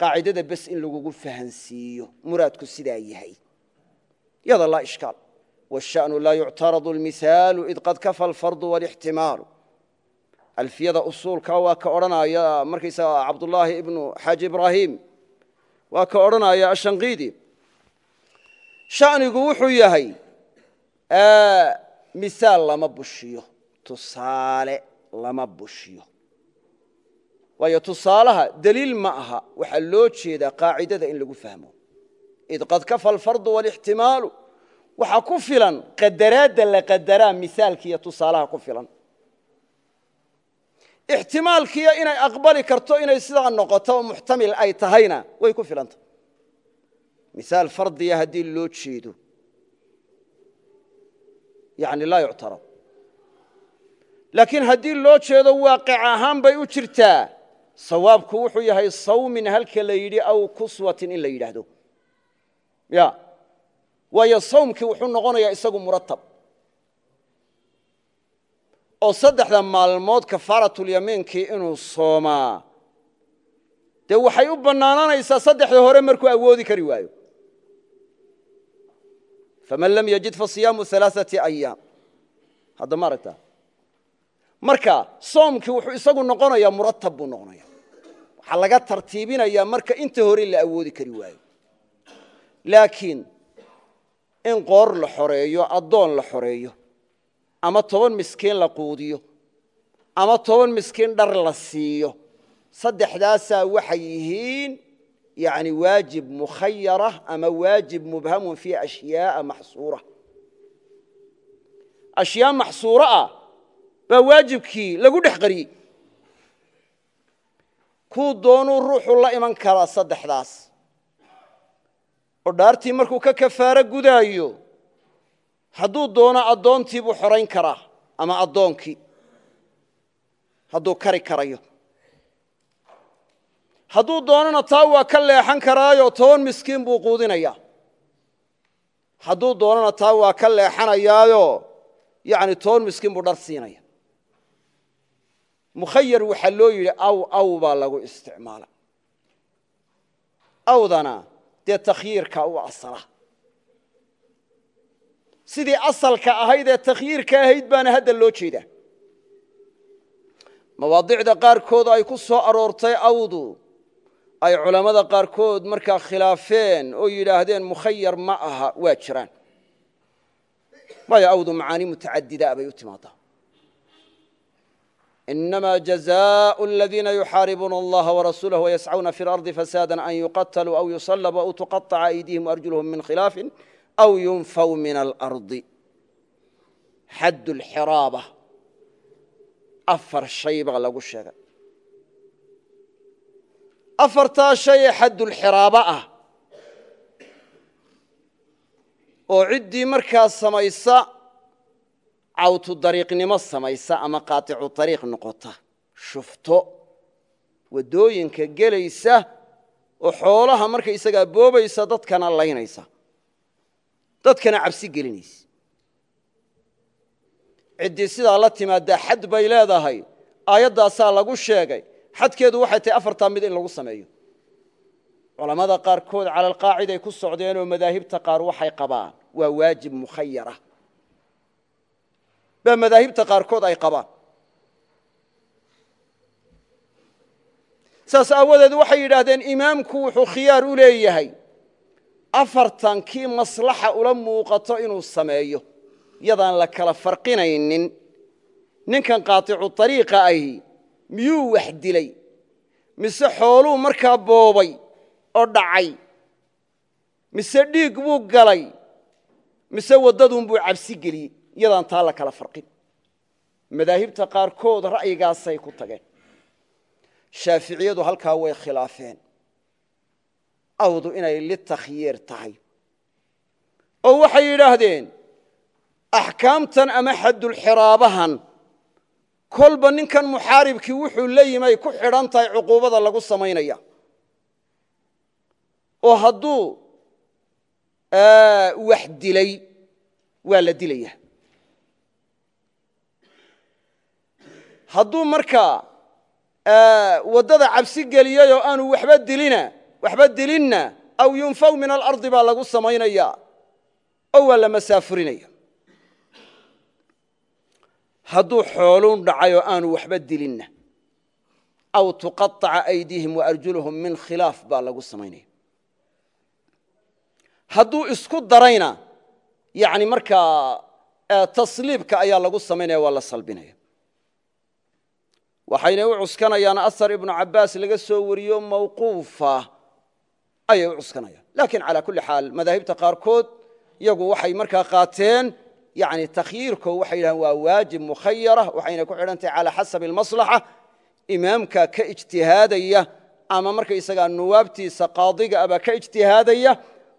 Qaacidada bes in lagugu fahansiiyo. Muraadku sidaa yahay. Yada laa ishkaal wاshأnu laa yuctaradu اlmihaalu id qad kafa alfardu wاlاxtimaalu alfiyada usuulka waa ka odhanaya markaysaga cabdullaahi ibnu xaaji ibraahim waa ka odhanaya ashanqiidi shanigu wuxuu yahay misaal lama bushiyo tusaale lama bushiyo waayo tusaalaha deliil ma aha waxaa loo jeedaa qaacidada in lagu fahmo id qad kafa alfardu wاlاxtimaalu waxaa ku filan qadaraadda la qadaraa misaalkiiyo tusaalaha ku filan. Ixtimaalkiiyo inay aqbali karto inay sidaa noqoto oo ay tahayna way ku filanta misaal fardiya haddii loo jeedo. Yani laa yuctarad laakiin haddii loo jeedo waaqic ahaan bay u jirtaa. Sawaabku wuxuu yahay sawmin halka la yidhi aw kuswatin in la yidhaahdo. Ya waayo sawmkii wuxuu noqonayaa isagu muratab. Oo saddexda maalmood kafaaratulyamiinkii inuu soomaa. Dee waxay u bannaananaysaa saddexda hore markuu awoodi kari waayo. Faman lam yajid fasiyaamu alaaثati ayaam hadda ma aragtaa? Marka soomkii wuxuu isagu noqonayaa muratab buu noqonaya waxaa laga tartiibinayaa marka inta hore la awoodi kari waayo. Laakiin in qoor la xoreeyo addoon la xoreeyo ama toban miskiin la quudiyo ama toban miskiin dhar la siiyo. Saddexdaasaa waxay yihiin yani waajib mukhayara ama waajib mubhamun fii ashyaaa maxsuura. Ashyaa maxsuuro ah baa waajibkii lagu dhex qariyey. Kuu doonuu ruuxu la iman karaa saddexdaas oo dhaartii markuu ka kafaaro gudaayo hadduu doono addoontii buu xorayn karaa ama addoonkii hadduu kari karayo. Hadduu doonana taa waa ka leexan karaayo toban miskiin buu quudinaya. Hadduu doonana taa waa ka leexanayaayo yani toban miskiin buu dhar siinaya. Mukhayar waxaa loo yidhi aw aw baa lagu isticmaala. Awdana dee takhyiirka u asala. Sidii asalka ahayd ee takhyiirka ahayd baana hadda loo jeedaa. Mawaadicda qaarkood ay ku soo aroortay awdu. Ay culammada qaarkood markaa khilaafeen oo yidhaahdeen mukhayar ma aha waa jiraan. Waayo awdu macaani mutacadidaa bay u timaadaa inama jazaءu aladiina yuxaaribuuna allaha warasuulah wayascuna fi اlardi fasaada an yuqataluu aw yusalabuu aw tuqaطca aydihim arjuluhum min khilaafin aw yunfaw min alardi xadd lxiraaba afar shay baa lagu sheegay afartaa shay ee xaddulxiraaba ah oo ciddii markaa samaysa cawtu dariiqnimo samaysa ama qaaticu dariiq noqota. Shufto waddooyinka gelaysa oo xoolaha marka isagaa boobaysa dadkana laynaysa. Dadkana cabsi gelinaysa. Ciddii sidaa la timaadaa xad bay leedahay. Aayaddaasaa lagu sheegay. Xadkeedu waxay tahay afartaa mid in lagu sameeyo. Culammada qaarkood cala alqaaciday ku socdeenoo madaahibta qaar waxay qabaan. Waa waajib mukhayara baa madaahibta qaarkood ay qabaan. Saas aawadeed waxay yidhaahdeen imaamku wuxuu khiyaar u leeyahay afartan kii maslaxa ula muuqato inuu sameeyo yadaan la kala farqinaynin. Ninkan qaaticu ariiqa ahi miyuu wax dilay? Mise xooluu markaa boobay oo dhacay? Mise dhiig buu galay? Mise waddaduunbuu cabsi geliyey iyadaan taa la kala farqin. Madaahibta qaarkood ra'yigaasay ku tageen. Shaaficiyadu halkaa way khilaafeen. Awdu inay litakhyiir tahay. Oo waxay yidhaahdeen axkaamtan ama xaddulxiraabahan kolba ninkan muxaaribkii wuxuu la yimi ay ku xidhan tahay cuquubada lagu samaynaya. Oo hadduu wax dilay waa la dilaya hadduu markaa waddada cabsi geliyey oo aanu waxba dilinna aw yunfaw min alardi baa lagu samaynaya oo waa la masaafurinaya. Hadduu xooluun dhacay oo aanu waxba dilinna aw tuqaطaca aydiihim waarjuluhum min khilaaf baa lagu samaynaya. Hadduu isku darayna yani markaa tasliibka ayaa lagu samaynaya waa la salbinaya waxayna u cuskanayaan asar ibnu cabaas laga soo wariyo mawquufa. Ayay u cuskanayaan. Lakiin calaa kulli xaal madaahibta qaarkood yagu waxay markaa qaateen yani takhyiirko waxay yidhahaan waa waajib mukhayara waxayna ku xidhantahay calaa xasabi almaslaxa imaamka ka ijtihaadaya ama markaysagaa nuwaabtiisa qaadiga aba ka ijtihaadaya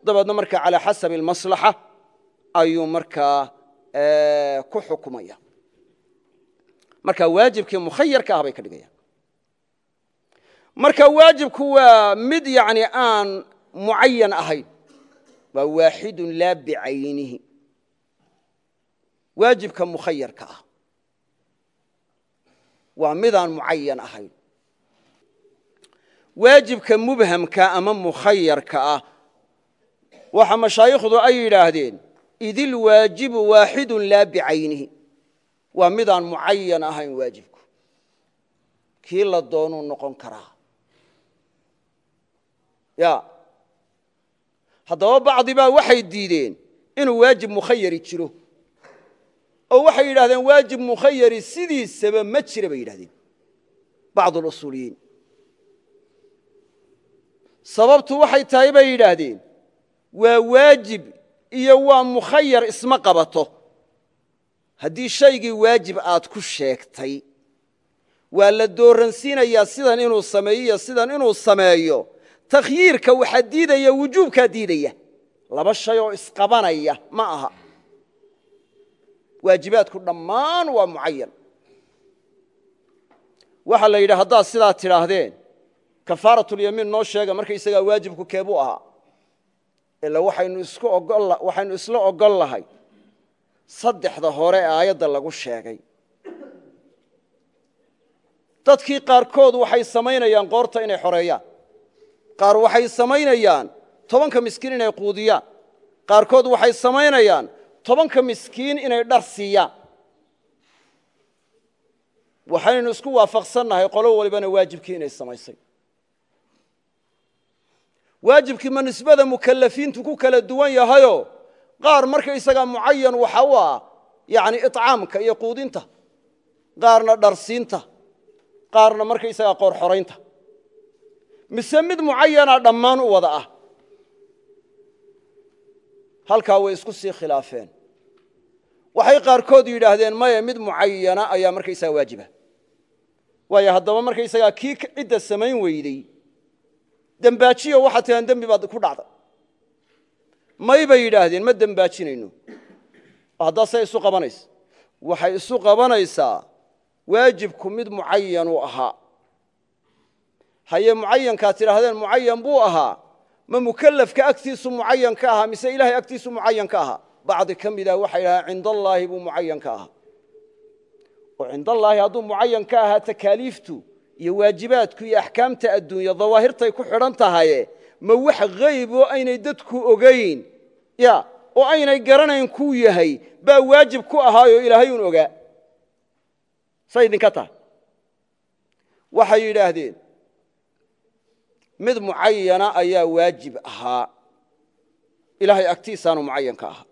dabeedna markaa calaa xasabi almaslaxa ayuu markaa ku xukumaya marka waajibkii mukhayarka ah bay ka dhigayaan. Marka waajibku waa mid yani aan mucayan ahayn waa waaxidun laa bicaynihi waajibka mukhayarka ah waa midaan mucayan ahayn. Waajibka mubhamka ama mukhayarka ah waxa mashaayikhdu ay yidhaahdeen idilwaajibu waaxidun laa bicaynihi waa midaan mucayan ahayn waajibku. Kii la doonuu noqon karaa. Ya haddaba bacdi baa waxay diideen inuu waajib mukhayari jiro. Oo waxay yidhahdeen waajib mukhayari sidiisaba ma jira bay yidhahdeen bacd اlusuuliyiin sababtu waxay tahay bay yidhaahdeen waa waajib iyo waa mukhayar isma qabato haddii shaygii waajib aad ku sheegtay waa la dooransiinayaa sidan inuu sameeyo iyo sidan inuu sameeyo. Takhyiirka waxaa diidaya wujuubkaa diidaya. Laba shay oo isqabanaya ma aha. Waajibaadku dhammaan waa mucayan waxaa la yidhi haddaad sidaa tidhaahdeen kafaaratulyamiin noo sheega markaysagaa waajibku keebuu ahaa. Ila waxaynu isla ogol lahay saddexda hore ee aayadda lagu sheegay. Dadkii qaarkood waxay samaynayaan qoorta inay xoreeyaan. Qaar waxay samaynayaan tobanka miskiin inay quudiyaan. Qaarkood waxay samaynayaan tobanka miskiin inay dhar siiyaan. Waxaynu isku waafaqsannahay qolo walibana waajibkii inay samaysay. Waajibkii ma nisbada mukalafiintu ku kala duwan yahayo qaar markaysagaa mucayan waxa u ah yani icaamka iyo quudinta. Qaarna dharsiinta. Qaarna markaysagaa qoor xoraynta. Mise mid mucayana dhammaan u wada ah. Halkaa way isku sii khilaafeen. Waxay qaarkood yidhaahdeen maya mid mucayana ayaa markaysaga waajiba. Waayo haddaba markaysagaa kii cidda samayn weyday dembaajiyo waxaad tihaan dembi baad ku dhacday may bay yidhaahdeen ma dembaajinayno haddaasay isu qabanaysa. Waxay isu qabanaysaa waajibku mid mucayan uu ahaa. Haye mucayankaad tidhaahdeen mucayan buu ahaa. Ma mukalafka agtiisu mucayan ka ahaa mise ilahay agtiisu mucayan ka ahaa? Bacdi ka mida waxay dhahaan cindallaahi buu mucayan ka ahaa. Oo cindallaahi hadduu mucayan ka ahaa takaaliiftu iyo waajibaadku iyo axkaamta adduunya dawaahirtay ku xidhan tahaye ma wax hayb aynay dadku ogayn ya oo aynay garanayn kuu yahay baa waajib ku ahaayoo ilaahay un ogaa. Say idinka tahay waxay yidhaahdeen mid mucayana ayaa waajib ahaa. Ilaahay agtiisaanu mucayan ka ahaa.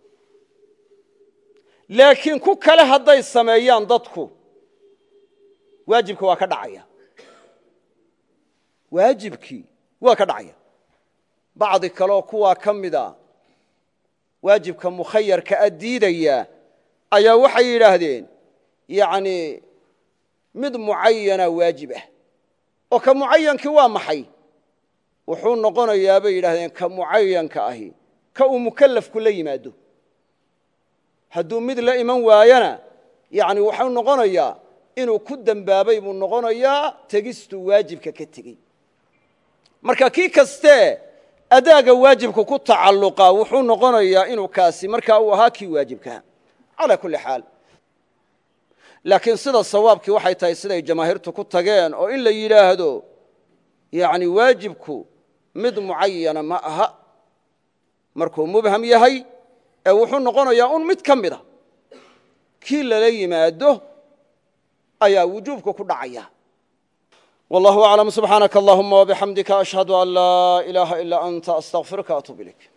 Laakiin ku kale hadday sameeyaan dadku waajibka waa ka dhacaya. Waajibkii waa ka dhacaya. Bacdi kaleoo kuwaa ka mida waajibka mukhayarka a diidaya ayaa waxay yidhaahdeen yani mid mucayana waajib ah. Oo ka mucayankii waa maxay? Wuxuu noqonayaa bay yidhahdeen ka mucayanka ahi ka uu mukalafku la yimaado. Hadduu mid la iman waayana yani waxuu noqonayaa inuu ku dembaabay buu noqonayaa tegistuu waajibka ka tegey. Marka kii kaste adaaga waajibka ku tacalluqa wuxuu noqonayaa inuu kaasi markaa uu ahaa kii waajibkaha calaa kulli xaal. Laakiin sida sawaabkii waxay tahay siday jamaahiirtu ku tageen oo in la yidhaahdo yani waajibku mid mucayana ma aha. Markuu mubham yahay ee wuxuu noqonayaa un mid ka mida kii lala yimaado ayaa wujuubka ku dhacaya والله أعلم سبحانك اللهم وبحمدك أشهد أن لا إله إلا أنت أستغفرك أتوب إليك